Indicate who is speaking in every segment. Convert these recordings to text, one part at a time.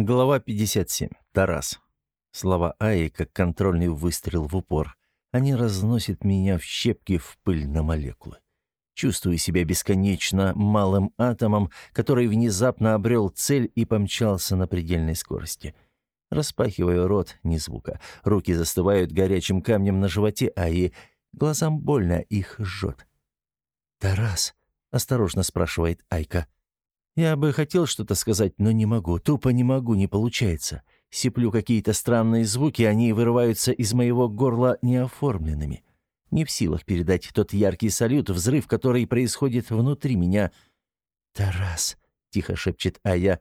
Speaker 1: Глава 57. Тарас. Слова Аи, как контрольный выстрел в упор. Они разносят меня в щепки, в пыль на молекулы. Чувствую себя бесконечно малым атомом, который внезапно обрел цель и помчался на предельной скорости. Распахиваю рот, ни звука. Руки застывают горячим камнем на животе, а и глазам больно их жжет. «Тарас», — осторожно спрашивает Айка, — я бы хотел что-то сказать, но не могу, тупо не могу, не получается. Сиплю какие-то странные звуки, они вырываются из моего горла неоформленными. Не в силах передать тот яркий салют, взрыв, который происходит внутри меня. «Тарас», — тихо шепчет Ая.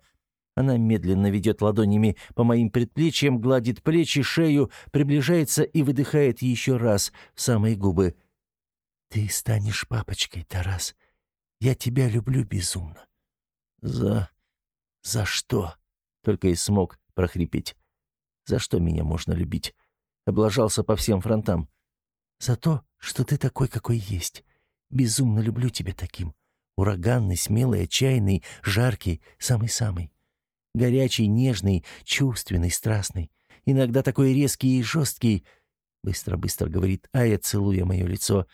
Speaker 1: Она медленно ведет ладонями по моим предплечьям, гладит плечи, шею, приближается и выдыхает еще раз в самые губы. «Ты станешь папочкой, Тарас. Я тебя люблю безумно. «За... за что?» — только и смог прохрипеть. «За что меня можно любить?» Облажался по всем фронтам. «За то, что ты такой, какой есть. Безумно люблю тебя таким. Ураганный, смелый, отчаянный, жаркий, самый-самый. Горячий, нежный, чувственный, страстный. Иногда такой резкий и жесткий. Быстро-быстро говорит Ая, целуя мое лицо.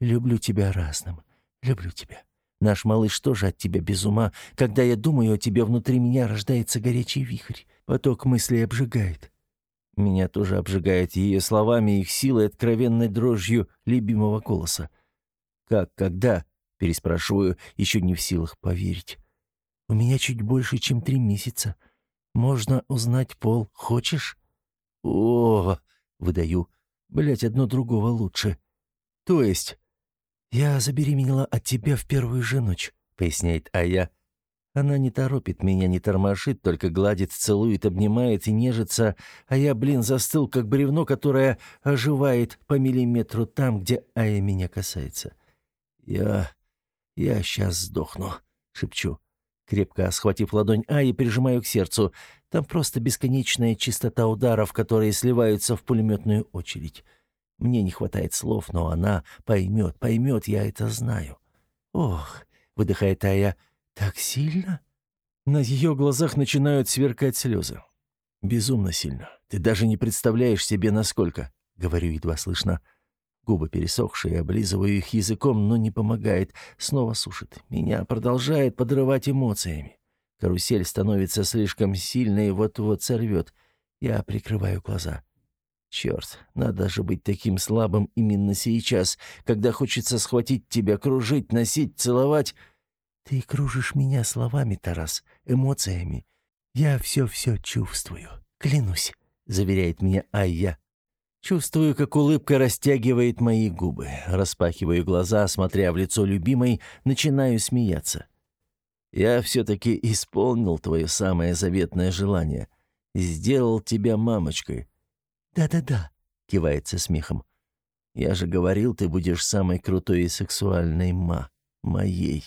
Speaker 1: Люблю тебя разным. Люблю тебя. Наш малыш тоже от тебя без ума. Когда я думаю о тебе, внутри меня рождается горячий вихрь. Поток мыслей обжигает. Меня тоже обжигает ее словами, их силой, откровенной дрожью любимого голоса. «Как, когда?» — переспрашиваю, еще не в силах поверить. «У меня чуть больше, чем три месяца. Можно узнать пол. Хочешь?» «О!» — выдаю. Блять, одно другого лучше. То есть «Я забеременела от тебя в первую же ночь», — поясняет Ая. Она не торопит меня, не тормошит, только гладит, целует, обнимает и нежится, а я, блин, застыл, как бревно, которое оживает по миллиметру там, где Ая меня касается. «Я... я сейчас сдохну», — шепчу. Крепко схватив ладонь Аи, прижимаю к сердцу. Там просто бесконечная чистота ударов, которые сливаются в пулеметную очередь. Мне не хватает слов, но она поймет, поймет, я это знаю. «Ох», — выдыхает Ая, — «так сильно?» На ее глазах начинают сверкать слезы. «Безумно сильно. Ты даже не представляешь себе, насколько», — говорю едва слышно. Губы пересохшие, облизываю их языком, но не помогает. Снова сушит. Меня продолжает подрывать эмоциями. Карусель становится слишком сильной и вот-вот сорвет. Я прикрываю глаза. Черт, надо же быть таким слабым именно сейчас, когда хочется схватить тебя, кружить, носить, целовать. Ты кружишь меня словами, Тарас, эмоциями. Я все-все чувствую, клянусь, заверяет меня Айя. Чувствую, как улыбка растягивает мои губы. Распахиваю глаза, смотря в лицо любимой, начинаю смеяться. Я все-таки исполнил твое самое заветное желание. Сделал тебя мамочкой. «Да-да-да», — кивается смехом. «Я же говорил, ты будешь самой крутой и сексуальной ма. Моей».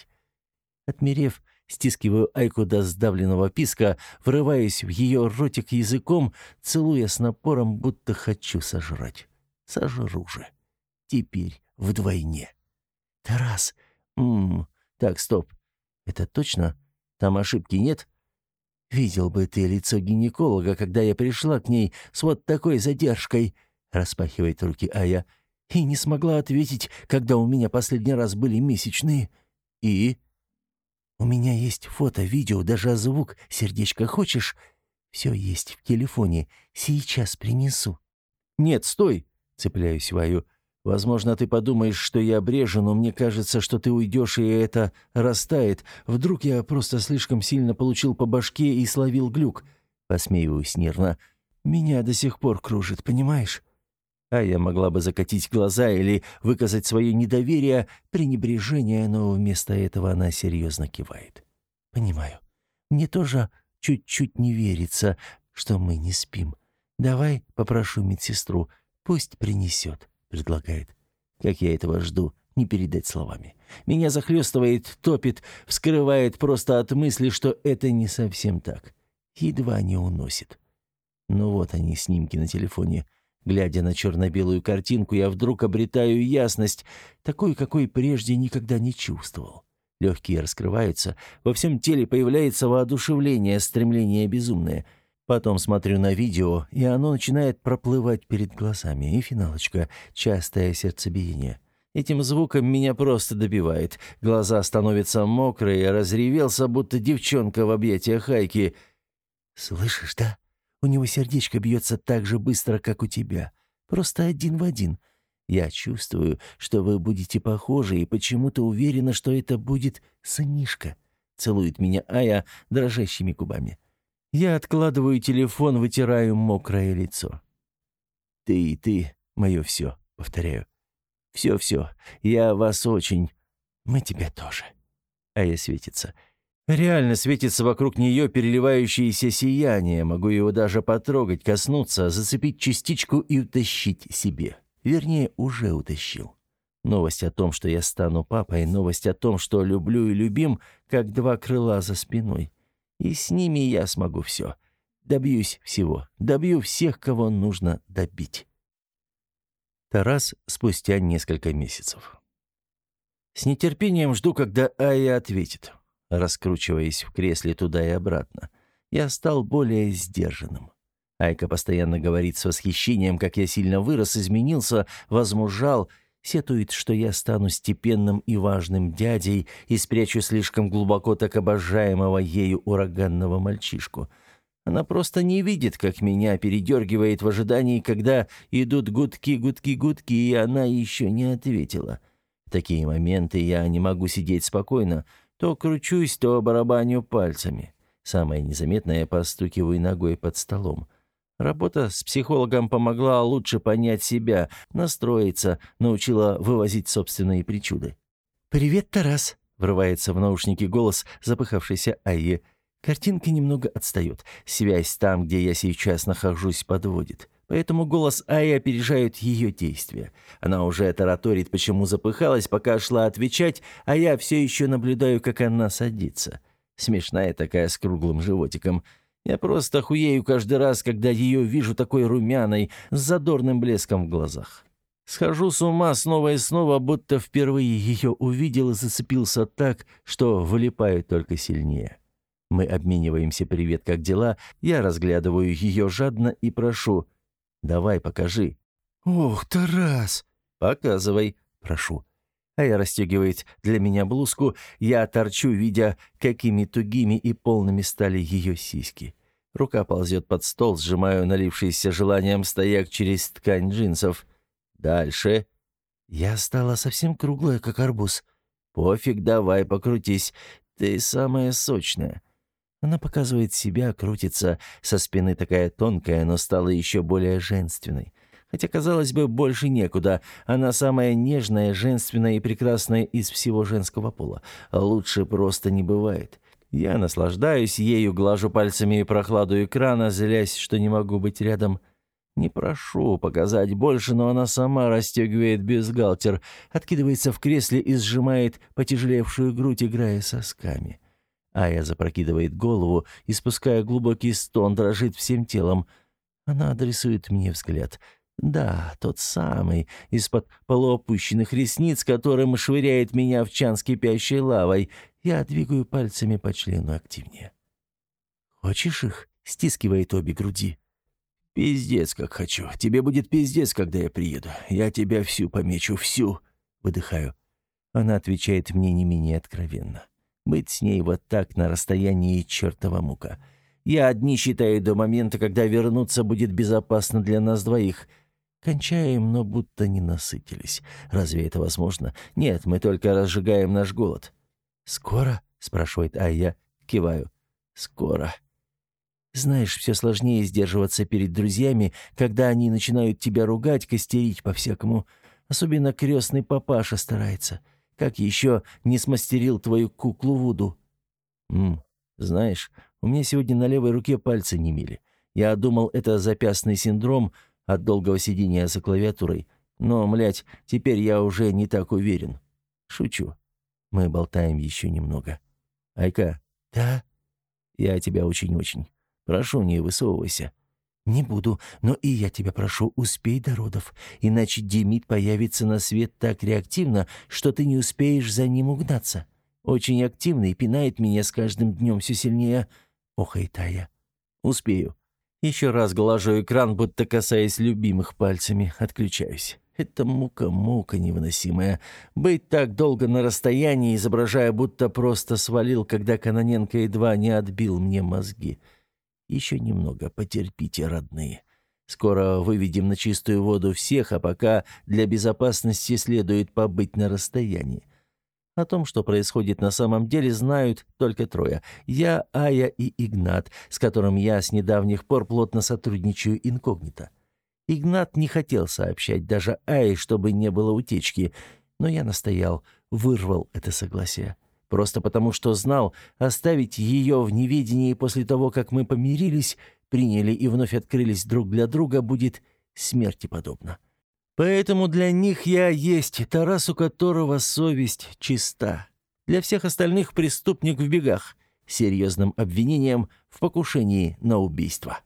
Speaker 1: Отмерев, стискиваю Айку до сдавленного писка, врываюсь в ее ротик языком, целуя с напором, будто хочу сожрать. Сожру же. Теперь вдвойне. «Тарас! Ммм, так, стоп. Это точно? Там ошибки нет?» Видел бы ты лицо гинеколога, когда я пришла к ней с вот такой задержкой, распахивает руки Ая, и не смогла ответить, когда у меня последний раз были месячные. И у меня есть фото, видео, даже звук. Сердечко хочешь? Все есть в телефоне. Сейчас принесу. Нет, стой, цепляюсь Ваю. Возможно, ты подумаешь, что я брежу, но мне кажется, что ты уйдешь, и это растает. Вдруг я просто слишком сильно получил по башке и словил глюк. Посмеиваюсь нервно. Меня до сих пор кружит, понимаешь? А я могла бы закатить глаза или выказать свое недоверие, пренебрежение, но вместо этого она серьезно кивает. Понимаю. Мне тоже чуть-чуть не верится, что мы не спим. Давай попрошу медсестру, пусть принесет. — предлагает. Как я этого жду, не передать словами. Меня захлестывает, топит, вскрывает просто от мысли, что это не совсем так. Едва не уносит. Ну вот они, снимки на телефоне. Глядя на черно-белую картинку, я вдруг обретаю ясность, такой, какой прежде никогда не чувствовал. Легкие раскрываются, во всем теле появляется воодушевление, стремление безумное. Потом смотрю на видео, и оно начинает проплывать перед глазами. И финалочка, частое сердцебиение. Этим звуком меня просто добивает. Глаза становятся мокрые, разревелся, будто девчонка в объятиях Хайки. «Слышишь, да? У него сердечко бьется так же быстро, как у тебя. Просто один в один. Я чувствую, что вы будете похожи, и почему-то уверена, что это будет сынишка. Целует меня Ая дрожащими губами. Я откладываю телефон, вытираю мокрое лицо. «Ты и ты — мое все», — повторяю. «Все-все, я вас очень. Мы тебя тоже». Ая светится. Реально светится вокруг нее переливающееся сияние. Могу его даже потрогать, коснуться, зацепить частичку и утащить себе. Вернее, уже утащил. Новость о том, что я стану папой, новость о том, что люблю и любим, как два крыла за спиной. И с ними я смогу все. Добьюсь всего. Добью всех, кого нужно добить. Тарас спустя несколько месяцев. С нетерпением жду, когда Ая ответит, раскручиваясь в кресле туда и обратно. Я стал более сдержанным. Айка постоянно говорит с восхищением, как я сильно вырос, изменился, возмужал, сетует, что я стану степенным и важным дядей и спрячу слишком глубоко так обожаемого ею ураганного мальчишку. Она просто не видит, как меня передергивает в ожидании, когда идут гудки, гудки, гудки, и она еще не ответила. В такие моменты я не могу сидеть спокойно, то кручусь, то барабаню пальцами. Самое незаметное — постукиваю ногой под столом. Работа с психологом помогла лучше понять себя, настроиться, научила вывозить собственные причуды. «Привет, Тарас!» — врывается в наушники голос запыхавшейся Айи. Картинка немного отстает. Связь там, где я сейчас нахожусь, подводит. Поэтому голос Айи опережает ее действия. Она уже тараторит, почему запыхалась, пока шла отвечать, а я все еще наблюдаю, как она садится. Смешная такая с круглым животиком. Я просто хуею каждый раз, когда ее вижу такой румяной, с задорным блеском в глазах. Схожу с ума снова и снова, будто впервые ее увидел и зацепился так, что вылипаю только сильнее. Мы обмениваемся «Привет, как дела?» Я разглядываю ее жадно и прошу «Давай, покажи». «Ох, Тарас!» «Показывай», прошу. А я расстегивает для меня блузку, я торчу, видя, какими тугими и полными стали ее сиськи. Рука ползет под стол, сжимаю налившийся желанием стояк через ткань джинсов. Дальше. Я стала совсем круглая, как арбуз. Пофиг, давай, покрутись. Ты самая сочная. Она показывает себя, крутится, со спины такая тонкая, но стала еще более женственной. Хотя, казалось бы, больше некуда. Она самая нежная, женственная и прекрасная из всего женского пола. Лучше просто не бывает. Я наслаждаюсь ею, глажу пальцами прохладу экрана, злясь, что не могу быть рядом. Не прошу показать больше, но она сама расстегивает бюстгальтер, откидывается в кресле и сжимает потяжелевшую грудь, играя сосками. Ая запрокидывает голову и, спуская глубокий стон, дрожит всем телом. Она адресует мне взгляд. Да, тот самый, из-под полуопущенных ресниц, которым швыряет меня в чан с кипящей лавой. Я двигаю пальцами по члену активнее. «Хочешь их?» — стискивает обе груди. «Пиздец, как хочу. Тебе будет пиздец, когда я приеду. Я тебя всю помечу, всю!» — выдыхаю. Она отвечает мне не менее откровенно. Быть с ней вот так на расстоянии чертова мука. Я одни считаю до момента, когда вернуться будет безопасно для нас двоих — Кончаем, но будто не насытились. Разве это возможно? Нет, мы только разжигаем наш голод. «Скоро?» — спрашивает Айя. Киваю. «Скоро». Знаешь, все сложнее сдерживаться перед друзьями, когда они начинают тебя ругать, костерить по-всякому. Особенно крестный папаша старается. Как еще не смастерил твою куклу Вуду? Ммм, знаешь, у меня сегодня на левой руке пальцы не мили. Я думал, это запястный синдром, от долгого сидения за клавиатурой. Но, млядь, теперь я уже не так уверен. Шучу. Мы болтаем еще немного. Айка. Да? Я тебя очень-очень. Прошу, не высовывайся. Не буду, но и я тебя прошу, успей до родов, иначе Демид появится на свет так реактивно, что ты не успеешь за ним угнаться. Очень активный, пинает меня с каждым днем все сильнее. Охает Ая. Успею. Еще раз глажу экран, будто касаясь любимых пальцами. Отключаюсь. Это мука-мука невыносимая. Быть так долго на расстоянии, изображая, будто просто свалил, когда Каноненко едва не отбил мне мозги. Еще немного потерпите, родные. Скоро выведем на чистую воду всех, а пока для безопасности следует побыть на расстоянии. О том, что происходит на самом деле, знают только трое. Я, Ая и Игнат, с которым я с недавних пор плотно сотрудничаю инкогнито. Игнат не хотел сообщать даже Ай, чтобы не было утечки, но я настоял, вырвал это согласие. Просто потому, что знал, оставить ее в неведении после того, как мы помирились, приняли и вновь открылись друг для друга, будет смерти подобно. Поэтому для них я есть Тарас, у которого совесть чиста. Для всех остальных преступник в бегах, серьезным обвинением в покушении на убийство.